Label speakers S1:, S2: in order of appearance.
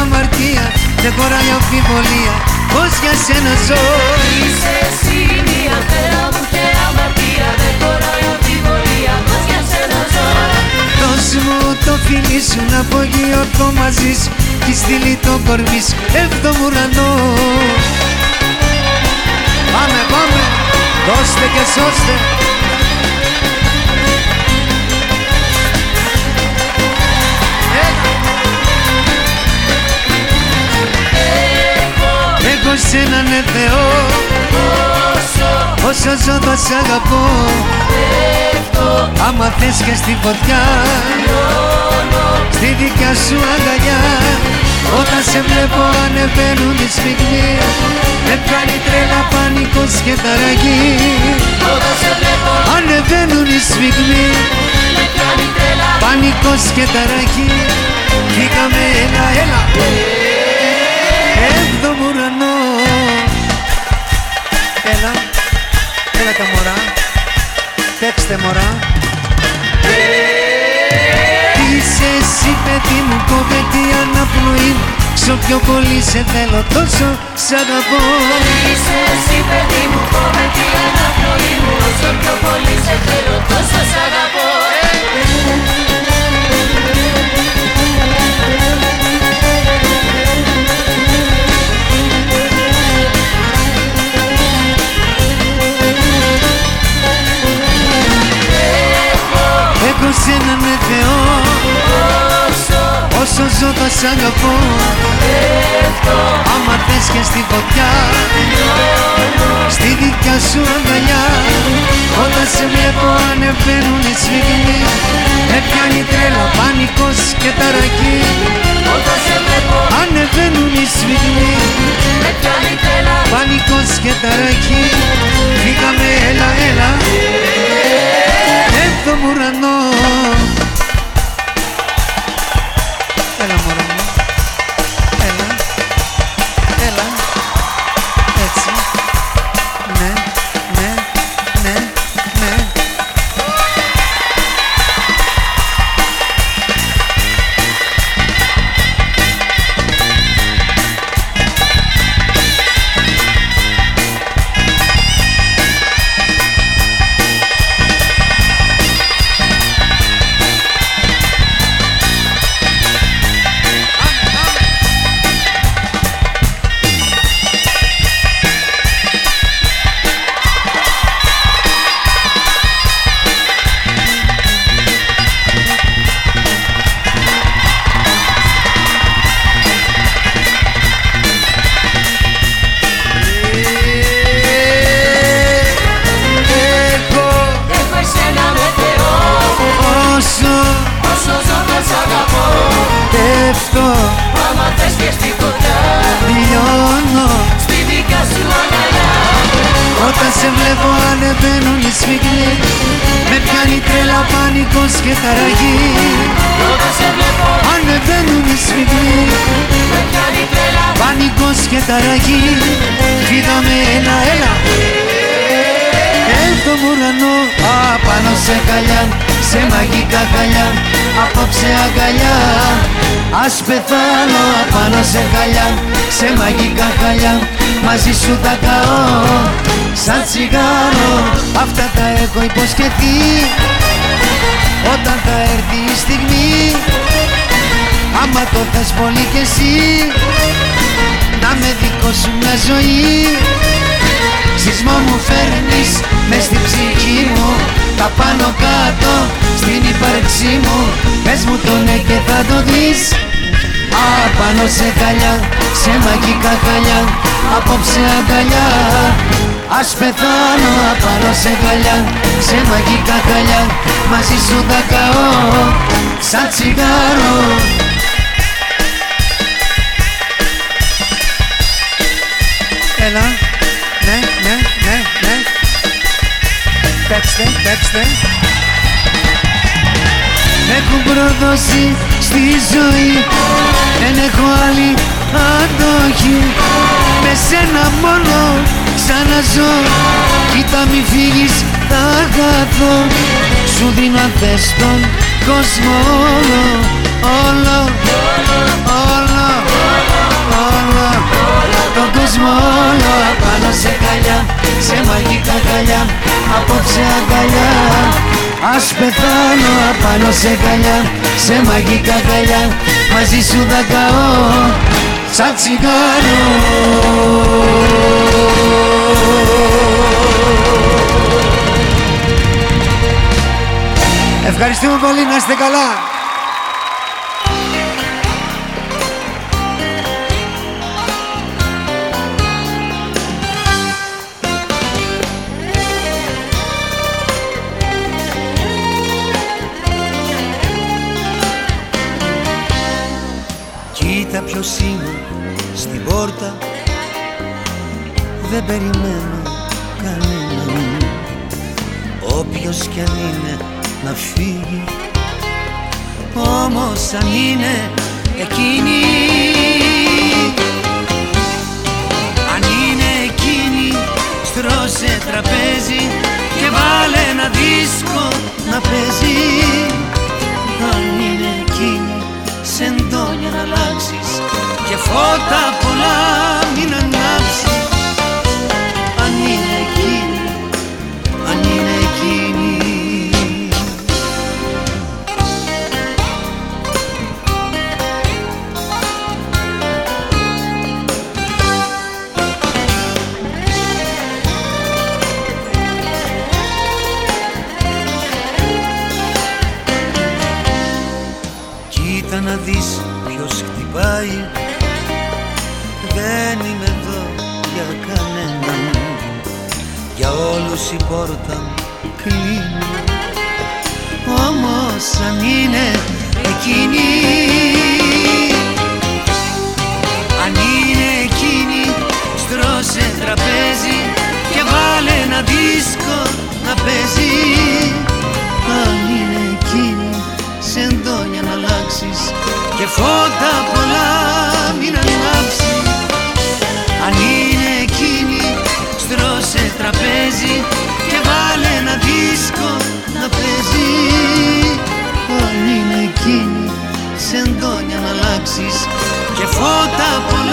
S1: αμαρτία Δεν χωράει αμφιβολία πως για σένα ζω.
S2: Είσαι εσύ μια θέα μου και αμαρτία Δεν χωράει αμφιβολία πως για σένα ζω.
S1: Δώσ' μου το φίλι σου να απογειωθώ μαζί σου Κι στείλει το κορμί σου. Έβδομο ουρανό. Πάμε, πάμε, δώστε και σώστε Έχω σ' έναν ναι, Θεό.
S2: Όσο
S1: Όσο ζω θα σ' αγαπώ.
S2: πέφτω.
S1: Άμα θες και στη φωτιά. Στη δικιά σου αγκαλιά. Όταν σε βλέπω ανεβαίνουν οι σφιγμοί. Με κάνει τρέλα πανικός και ταραγή.
S2: Όταν σε βλέπω
S1: Ανεβαίνουν οι σφιγμοί.
S2: Με κάνει τρέλα
S1: Πανικός και ταραγή. Φύγαμε έλα έλα Έλα τα μωρά. Παίξτε μωρά. Είσαι εσύ παιδί μου κομμετή αναπνοή. Μου Ξο πιο πολύ σε θέλω τόσο σ' αγαπώ.
S2: Είσαι εσύ παιδί μου κομμετή αναπνοή. Μου Όσο πιο πολύ σε θέλω Όσο
S1: ζω θα σ' αγαπώ.
S2: Πέφτω
S1: Άμα θες και στη φωτιά Στη δικιά σου αγκαλιά Όταν σε βλέπω ανεβαίνουν οι σφιγμοί Με πιάνει τρέλα, πανικός και ταρακή
S2: Όταν σε βλέπω
S1: Ανεβαίνουν οι σφιγμοί
S2: με κάνει τρέλα
S1: Πανικός και ταρακή Φύγαμε έλα έλα Όταν σε βλέπω ανεβαίνουν οι σφιγμοί Με πιάνει τρέλα πανικός και ταραγή
S2: Όταν σε βλέπω
S1: Ανεβαίνουν οι σφιγμοί
S2: με κάνει τρέλα
S1: Πανικός και ταραγή Φύγαμε έλα έλα Έβδομο ουρανό Απάνω σε καλιά Σε μαγικά καλιά Απόψε αγκαλιά. Ας πεθάνω απάνω σε καλιά Σε μαγικά καλιά Μαζί σου θα καώ Σαν τσιγάρο. Αυτά τα έχω υποσχεθεί. Όταν θα έρθει η στιγμή Άμα το θες πολύ κι εσύ Να με δικό σου μια ζωή. Σεισμό μου φέρνεις μες στην ψυχή μου Τα πάνω κάτω στην ύπαρξή μου. Πες μου το ναι και θα το δεις. Απάνω σε καλιά, σε μαγικά καλιά Απόψε αγκαλιά. Ας πεθάνω απάνω σε καλιά, σε μαγικά καλιά Μαζί σου θα καώ σαν τσιγάρο. Έλα, ναι, ναι, ναι, ναι Παίξτε, παίξτε Με έχουν προδώσει στη ζωή. Δεν έχω άλλη αντοχή. Με σένα μόνο ξαναζώ. Κοίτα μη φύγεις θα χαθώ Σου δίνω αν θες τον κόσμο όλο. Όλο, όλο, μόνο απάνω σε καλιά Σε μαγικά καλιά Απόψε αγκαλιά Ας πεθάνω απάνω σε καλιά Σε μαγικά καλιά Μαζί σου θα καώ Σαν τσιγάρο Ευχαριστούμε πολύ, να είστε καλά. Κοίτα ποιος είναι στην πόρτα. Δεν περιμένω κανέναν. Όποιος κι αν είναι να φύγει. Όμως αν είναι εκείνη. Αν είναι εκείνη στρώσε τραπέζι Και βάλε ένα δίσκο να παίζει κανέναν Για όλους η πόρτα κλείνει. Όμως αν είναι εκείνη. Αν είναι εκείνη στρώσε τραπέζι Και βάλε ένα δίσκο να παίζει. Αν είναι εκείνη σε εντόνια να αλλάξεις Και φώτα και φώτα που